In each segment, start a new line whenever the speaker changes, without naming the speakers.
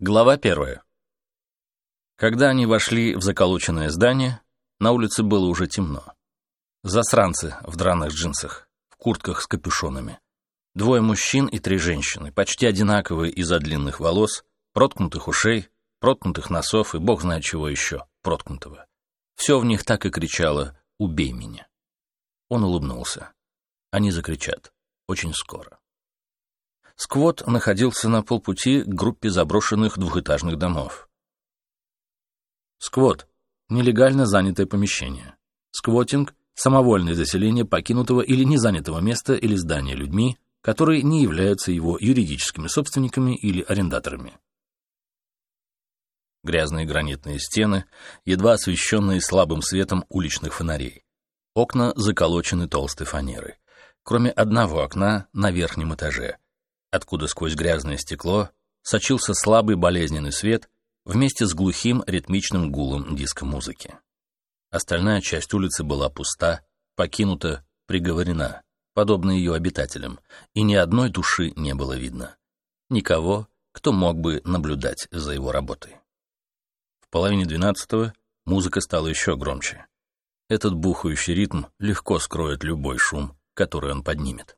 Глава первая. Когда они вошли в заколоченное здание, на улице было уже темно. Засранцы в драных джинсах, в куртках с капюшонами. Двое мужчин и три женщины, почти одинаковые из-за длинных волос, проткнутых ушей, проткнутых носов и бог знает чего еще, проткнутого. Все в них так и кричало «Убей меня». Он улыбнулся. Они закричат. Очень скоро. Сквот находился на полпути к группе заброшенных двухэтажных домов. Сквот — нелегально занятое помещение. Сквотинг — самовольное заселение покинутого или незанятого места или здания людьми, которые не являются его юридическими собственниками или арендаторами. Грязные гранитные стены, едва освещенные слабым светом уличных фонарей. Окна заколочены толстой фанерой. Кроме одного окна на верхнем этаже — откуда сквозь грязное стекло сочился слабый болезненный свет вместе с глухим ритмичным гулом диско-музыки. Остальная часть улицы была пуста, покинута, приговорена, подобно ее обитателям, и ни одной души не было видно. Никого, кто мог бы наблюдать за его работой. В половине двенадцатого музыка стала еще громче. Этот бухающий ритм легко скроет любой шум, который он поднимет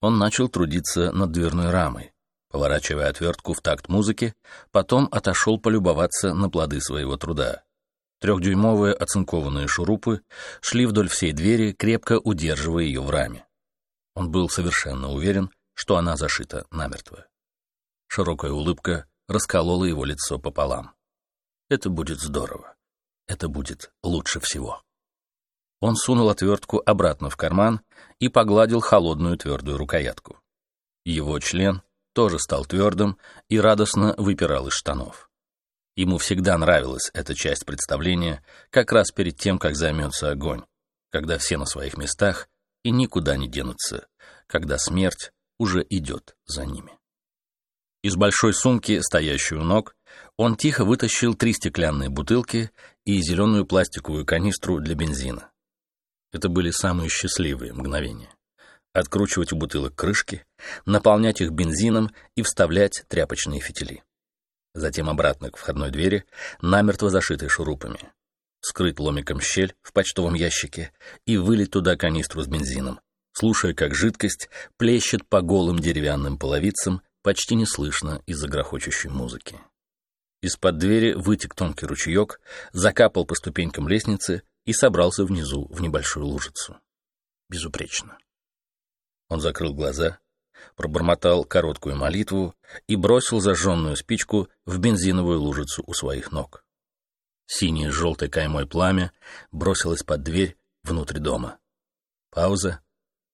он начал трудиться над дверной рамой, поворачивая отвертку в такт музыки, потом отошел полюбоваться на плоды своего труда. Трехдюймовые оцинкованные шурупы шли вдоль всей двери, крепко удерживая ее в раме. Он был совершенно уверен, что она зашита намертво. Широкая улыбка расколола его лицо пополам. Это будет здорово. Это будет лучше всего. Он сунул отвертку обратно в карман и погладил холодную твердую рукоятку. Его член тоже стал твердым и радостно выпирал из штанов. Ему всегда нравилась эта часть представления, как раз перед тем, как займется огонь, когда все на своих местах и никуда не денутся, когда смерть уже идет за ними. Из большой сумки, стоящей у ног, он тихо вытащил три стеклянные бутылки и зеленую пластиковую канистру для бензина. Это были самые счастливые мгновения. Откручивать у бутылок крышки, наполнять их бензином и вставлять тряпочные фитили. Затем обратно к входной двери, намертво зашитой шурупами. Скрыть ломиком щель в почтовом ящике и вылить туда канистру с бензином, слушая, как жидкость плещет по голым деревянным половицам, почти неслышно из-за грохочущей музыки. Из-под двери вытек тонкий ручеек, закапал по ступенькам лестницы, и собрался внизу в небольшую лужицу. Безупречно. Он закрыл глаза, пробормотал короткую молитву и бросил зажженную спичку в бензиновую лужицу у своих ног. Синее с желтой каймой пламя бросилось под дверь внутрь дома. Пауза.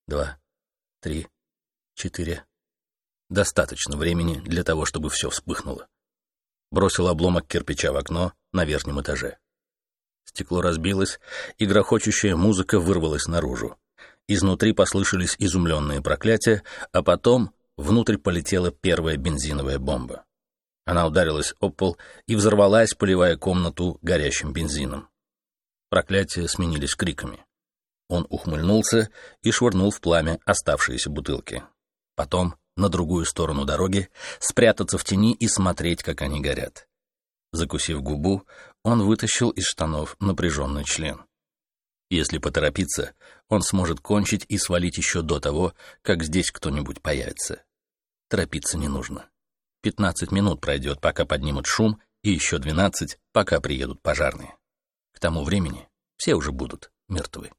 Два, три, четыре. Достаточно времени для того, чтобы все вспыхнуло. Бросил обломок кирпича в окно на верхнем этаже. Стекло разбилось, и грохочущая музыка вырвалась наружу. Изнутри послышались изумленные проклятия, а потом внутрь полетела первая бензиновая бомба. Она ударилась об пол и взорвалась, поливая комнату горящим бензином. Проклятия сменились криками. Он ухмыльнулся и швырнул в пламя оставшиеся бутылки. Потом на другую сторону дороги, спрятаться в тени и смотреть, как они горят. Закусив губу, он вытащил из штанов напряженный член. Если поторопиться, он сможет кончить и свалить еще до того, как здесь кто-нибудь появится. Торопиться не нужно. Пятнадцать минут пройдет, пока поднимут шум, и еще двенадцать, пока приедут пожарные. К тому времени все уже будут мертвы.